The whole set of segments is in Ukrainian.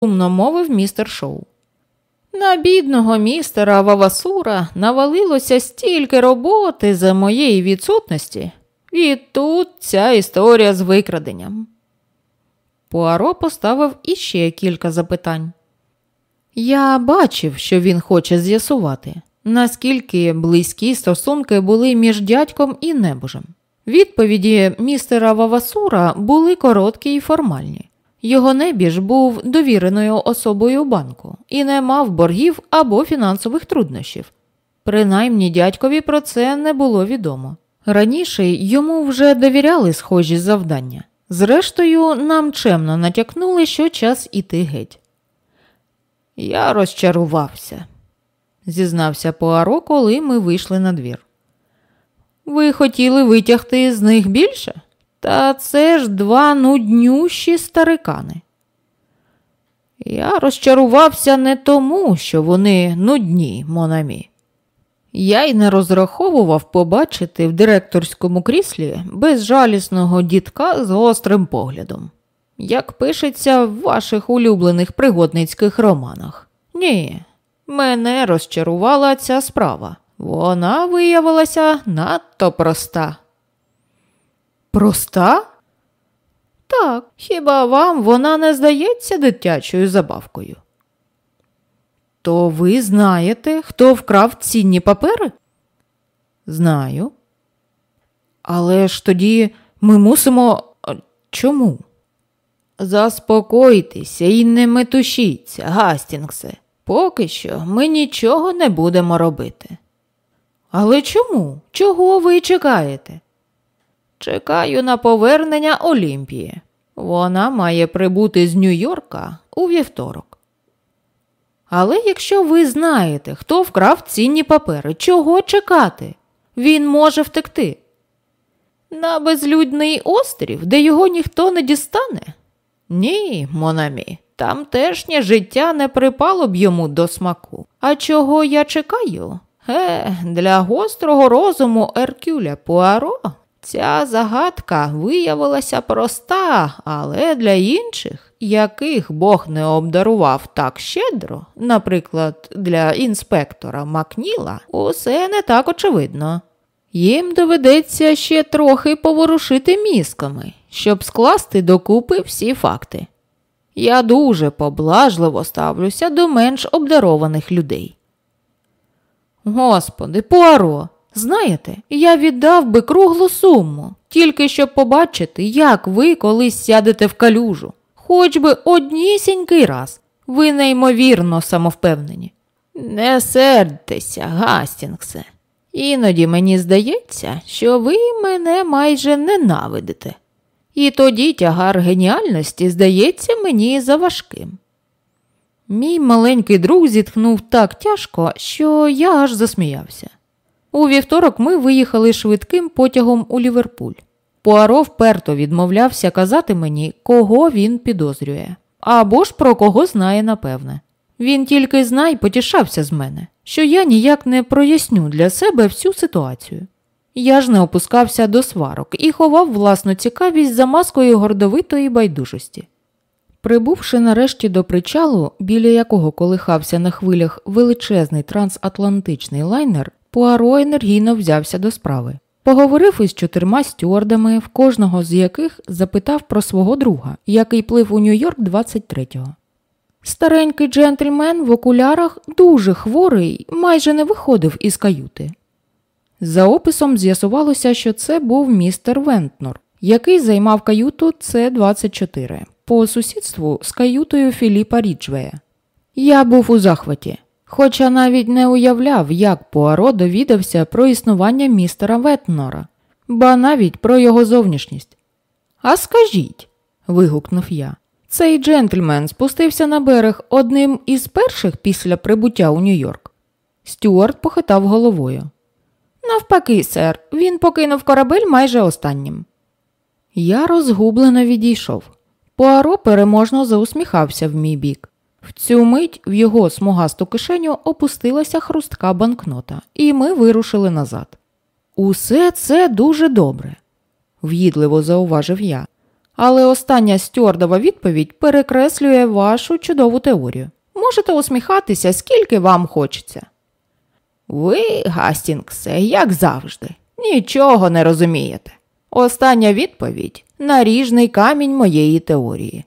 умно мовив містер Шоу. На бідного містера Вавасура навалилося стільки роботи за моєї відсутності, і тут ця історія з викраденням. Пуаро поставив іще кілька запитань. Я бачив, що він хоче з'ясувати, наскільки близькі стосунки були між дядьком і небожем. Відповіді містера Вавасура були короткі і формальні. Його небіж був довіреною особою банку і не мав боргів або фінансових труднощів. Принаймні дядькові про це не було відомо. Раніше йому вже довіряли схожі завдання. Зрештою, нам чемно натякнули, що час іти геть. Я розчарувався, зізнався Пуаро, коли ми вийшли на двір. Ви хотіли витягти з них більше? Та це ж два нуднющі старикани. Я розчарувався не тому, що вони нудні, Монамі. Я й не розраховував побачити в директорському кріслі безжалісного дітка з гострим поглядом, як пишеться в ваших улюблених пригодницьких романах. Ні, мене розчарувала ця справа. Вона виявилася надто проста. Проста? Так, хіба вам вона не здається дитячою забавкою? То ви знаєте, хто вкрав цінні папери? Знаю. Але ж тоді ми мусимо. Чому? Заспокойтеся і не метушіться, Гастінгсе. Поки що ми нічого не будемо робити. Але чому? Чого ви чекаєте? Чекаю на повернення Олімпії. Вона має прибути з Нью-Йорка у вівторок. Але якщо ви знаєте, хто вкрав цінні папери, чого чекати? Він може втекти. На безлюдний острів, де його ніхто не дістане? Ні, Монамі, тамтешнє життя не припало б йому до смаку. А чого я чекаю? Е, для гострого розуму Еркюля Пуаро ця загадка виявилася проста, але для інших, яких Бог не обдарував так щедро, наприклад, для інспектора Макніла, усе не так очевидно. Їм доведеться ще трохи поворушити мізками, щоб скласти докупи всі факти. Я дуже поблажливо ставлюся до менш обдарованих людей. Господи, Пуаро, знаєте, я віддав би круглу суму, тільки щоб побачити, як ви колись сядете в калюжу, хоч би однісінький раз. Ви неймовірно самовпевнені. Не сердьтеся, Гастінгсе. Іноді мені здається, що ви мене майже ненавидите. І тоді тягар геніальності здається мені заважким. Мій маленький друг зітхнув так тяжко, що я аж засміявся. У вівторок ми виїхали швидким потягом у Ліверпуль. Пуаро вперто відмовлявся казати мені, кого він підозрює, або ж про кого знає напевне. Він тільки знай потішався з мене, що я ніяк не проясню для себе всю ситуацію. Я ж не опускався до сварок і ховав власну цікавість за маскою гордовитої байдужості. Прибувши нарешті до причалу, біля якого колихався на хвилях величезний трансатлантичний лайнер, Пуаро енергійно взявся до справи. Поговорив із чотирма стюардами, в кожного з яких запитав про свого друга, який плив у Нью-Йорк 23-го. Старенький джентльмен в окулярах, дуже хворий, майже не виходив із каюти. За описом з'ясувалося, що це був містер Вентнор, який займав каюту С-24 по сусідству з каютою Філіпа Ріджвея. Я був у захваті, хоча навіть не уявляв, як Пуаро довідався про існування містера Вентнора, ба навіть про його зовнішність. А скажіть, вигукнув я. Цей джентльмен спустився на берег одним із перших після прибуття у Нью-Йорк. Стюарт похитав головою. Навпаки, сер, він покинув корабель майже останнім. Я розгублено відійшов. Пуаро переможно заусміхався в мій бік. В цю мить в його смугасту кишеню опустилася хрустка банкнота, і ми вирушили назад. Усе це дуже добре, в'їдливо зауважив я. але остання стюардова відповідь перекреслює вашу чудову теорію. Можете усміхатися, скільки вам хочеться. Ви, Гастінгсе, як завжди, нічого не розумієте. Остання відповідь наріжний камінь моєї теорії.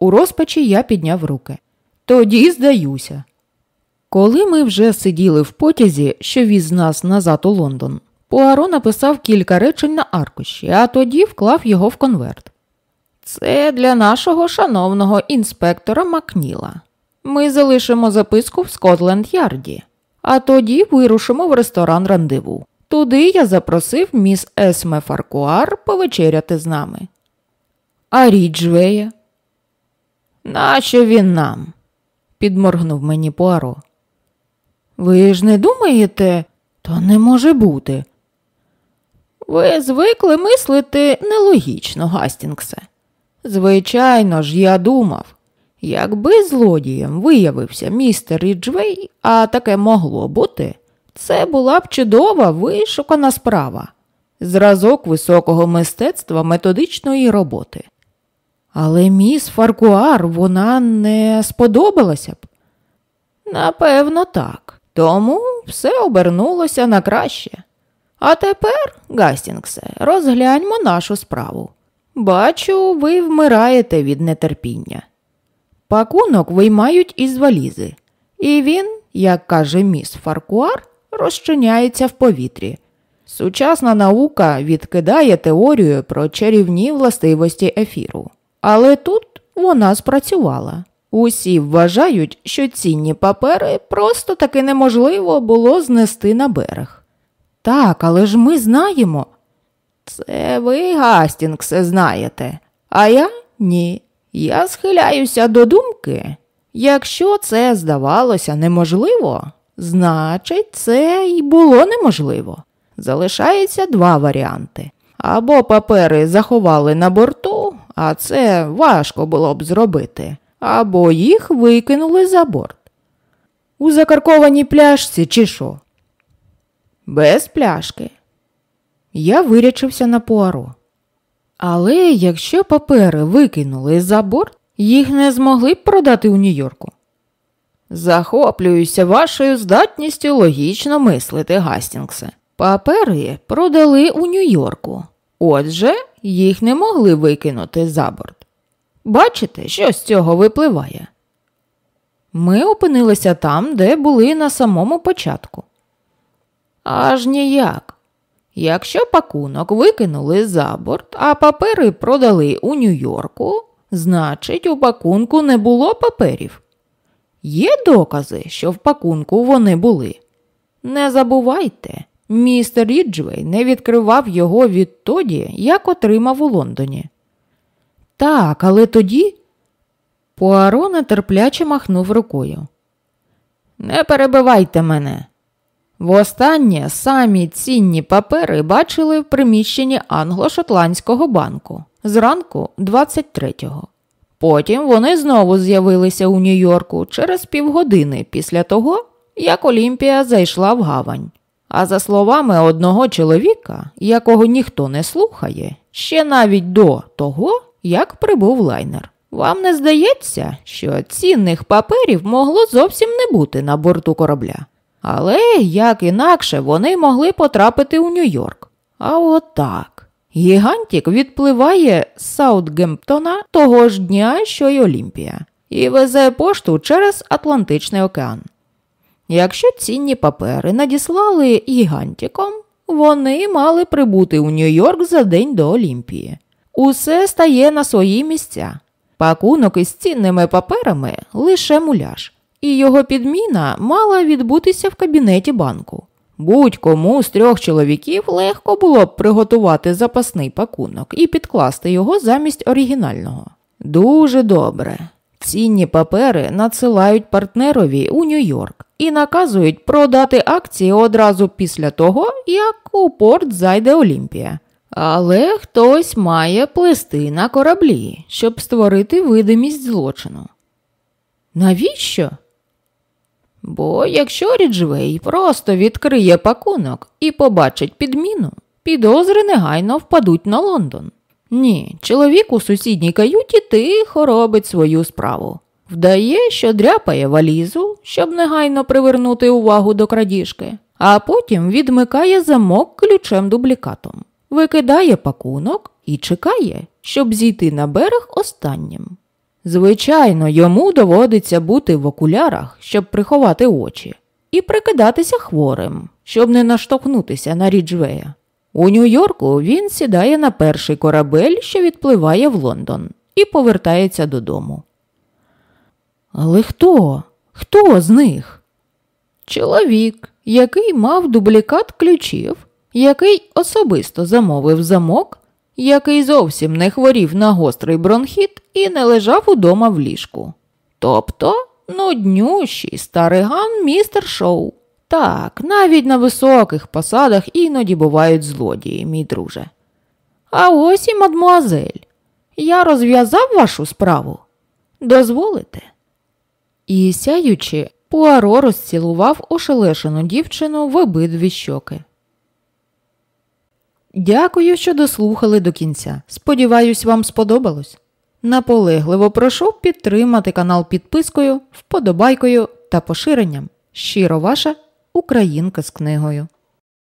У розпачі я підняв руки. Тоді здаюся. Коли ми вже сиділи в потязі, що віз нас назад у Лондон, Пуаро написав кілька речень на аркуші, а тоді вклав його в конверт. Це для нашого шановного інспектора Макніла. Ми залишимо записку в Скотленд Ярді, а тоді вирушимо в ресторан рандеву. Туди я запросив міс Есме Фаркуар повечеряти з нами. А Ріджвея? Нащо він нам? підморгнув мені Пуаро. Ви ж не думаєте, то не може бути. Ви звикли мислити нелогічно, Гастінгсе. Звичайно ж, я думав, якби злодієм виявився містер Ріджвей, а таке могло бути, це була б чудова вишукана справа, зразок високого мистецтва методичної роботи. Але міс Фаркуар вона не сподобалася б. Напевно, так. Тому все обернулося на краще. А тепер, Гастінгсе, розгляньмо нашу справу. Бачу, ви вмираєте від нетерпіння. Пакунок виймають із валізи, і він, як каже міс Фаркуар, розчиняється в повітрі. Сучасна наука відкидає теорію про чарівні властивості ефіру. Але тут вона спрацювала. Усі вважають, що цінні папери просто таки неможливо було знести на берег. Так, але ж ми знаємо. Це ви, Гастінгсе, знаєте, а я ні. Я схиляюся до думки. Якщо це здавалося неможливо, значить, це й було неможливо. Залишається два варіанти. Або папери заховали на борту, а це важко було б зробити, або їх викинули за борт. У закаркованій пляшці, чи що? Без пляшки. Я вирячився на пуаро. Але якщо папери викинули за борт, їх не змогли б продати у Нью-Йорку. Захоплююся вашою здатністю логічно мислити, Гастінгсе. Папери продали у Нью-Йорку. Отже, їх не могли викинути за борт. Бачите, що з цього випливає? Ми опинилися там, де були на самому початку. Аж ніяк. Якщо пакунок викинули за борт, а папери продали у Нью-Йорку, значить, у пакунку не було паперів. Є докази, що в пакунку вони були. Не забувайте, містер Ріджвей не відкривав його відтоді, як отримав у Лондоні. Так, але тоді. Пуаро нетерпляче махнув рукою. Не перебивайте мене. Востаннє самі цінні папери бачили в приміщенні Англо-Шотландського банку зранку 23-го. Потім вони знову з'явилися у Нью-Йорку через півгодини після того, як Олімпія зайшла в гавань. А за словами одного чоловіка, якого ніхто не слухає, ще навіть до того, як прибув лайнер. Вам не здається, що цінних паперів могло зовсім не бути на борту корабля. Але як інакше вони могли потрапити у Нью-Йорк. А от так. Гігантік відпливає з Саутгемптона того ж дня, що й Олімпія, і везе пошту через Атлантичний океан. Якщо цінні папери надіслали гігантіком, вони мали прибути у Нью-Йорк за день до Олімпії. Усе стає на свої місця. Пакунок із цінними паперами лише муляж і його підміна мала відбутися в кабінеті банку. Будь-кому з трьох чоловіків легко було б приготувати запасний пакунок і підкласти його замість оригінального. Дуже добре. Цінні папери надсилають партнерові у Нью-Йорк і наказують продати акції одразу після того, як у порт зайде Олімпія. Але хтось має плести на кораблі, щоб створити видимість злочину. Навіщо? Бо якщо Ріджвей просто відкриє пакунок і побачить підміну, підозри негайно впадуть на Лондон. Ні, чоловік у сусідній каюті тихо робить свою справу. Вдає, що дряпає валізу, щоб негайно привернути увагу до крадіжки, а потім відмикає замок ключем дублікатом, викидає пакунок і чекає, щоб зійти на берег останнім. Звичайно, йому доводиться бути в окулярах, щоб приховати очі, і прикидатися хворим, щоб не наштовхнутися на Ріджвея. У Нью-Йорку він сідає на перший корабель, що відпливає в Лондон, і повертається додому. Але хто? Хто з них? Чоловік, який мав дублікат ключів, який особисто замовив замок, який зовсім не хворів на гострий бронхіт і не лежав удома в ліжку. Тобто нуднющий стариган містер Шоу. Так, навіть на високих посадах іноді бувають злодії, мій друже. А ось і мадмуазель. Я розв'язав вашу справу. Дозволите? І сяючи, Пуаро розцілував ошелешену дівчину в обидві щоки. Дякую, що дослухали до кінця. Сподіваюсь, вам сподобалось. Наполегливо прошу підтримати канал підпискою, вподобайкою та поширенням. Щиро ваша Українка з книгою.